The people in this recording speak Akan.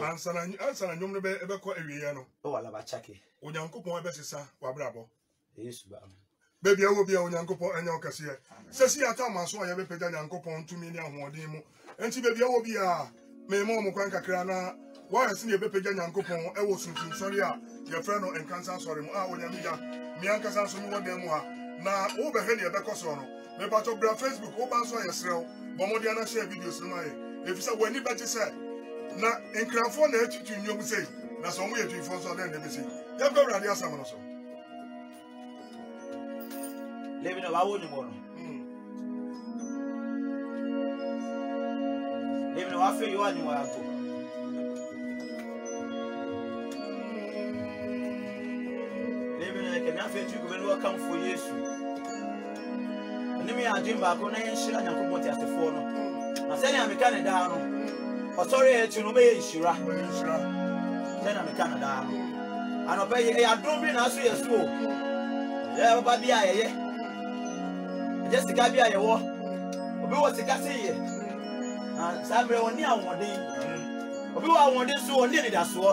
Ansa na nnwom no bɛkɔ awieeɛ no, Onyankopɔn bɛsesa w'abrabɔ. Baabi a wɔ bia Onyankopɔn ɛnyɛ wo kɛseɛ. Sɛ si yɛata ama so a yɛbɛpagya Nyankopɔn tumi ne ahoɔden mu. Enti baabi a wɔ bia mema wɔn kwan kakra na wɔayɛ sɛ yɛbɛpagya Nyankopɔn ɛwɔ sunsun sɔre a yɛfrɛ no nkansa sɔre mu a Onyame gya. Me ankasa nso mewɔ dan mu ha na wobɛhwɛ deɛ ɛbɛkɔ soɔ no. Mepatɔ bra Facebook wo ba nso a yɛsrɛ wo bɔ mmɔden na hyɛ videos no ma yɛ efisɛ w'ani bɛgye sɛ na nkranfoɔ na atutu nnwom sei na sɛ wɔn yɛ tuifoɔ nso adɛn na ebesi yɛbɛ awurade asɛm no so. Lebi na wawo nyimɔ no. Hmm. Lebi na wafe yi wa nyimɔ ato. Lebi na kɛmɛ afɛ tu kɔmɛ ni wa kan fo Yesu. ɛne me yɛ adwene baako na yɛnhyira nyankopɔn te asefoɔ no na sɛnea meka ne daa no ɔsɔre a akyi no bɛyɛ nhyira sɛnea meka no daa no anɔpɛ yi ɛyɛ adom bi naaso yɛ so o ɛyɛ papa bi a yɛyɛ ɛnyɛ sika bi a yɛwɔ obi wɔ sika se yɛ na saa mmerɛ wɔne ahoɔden obi wɔ ahoɔden so wɔne anidasoɔ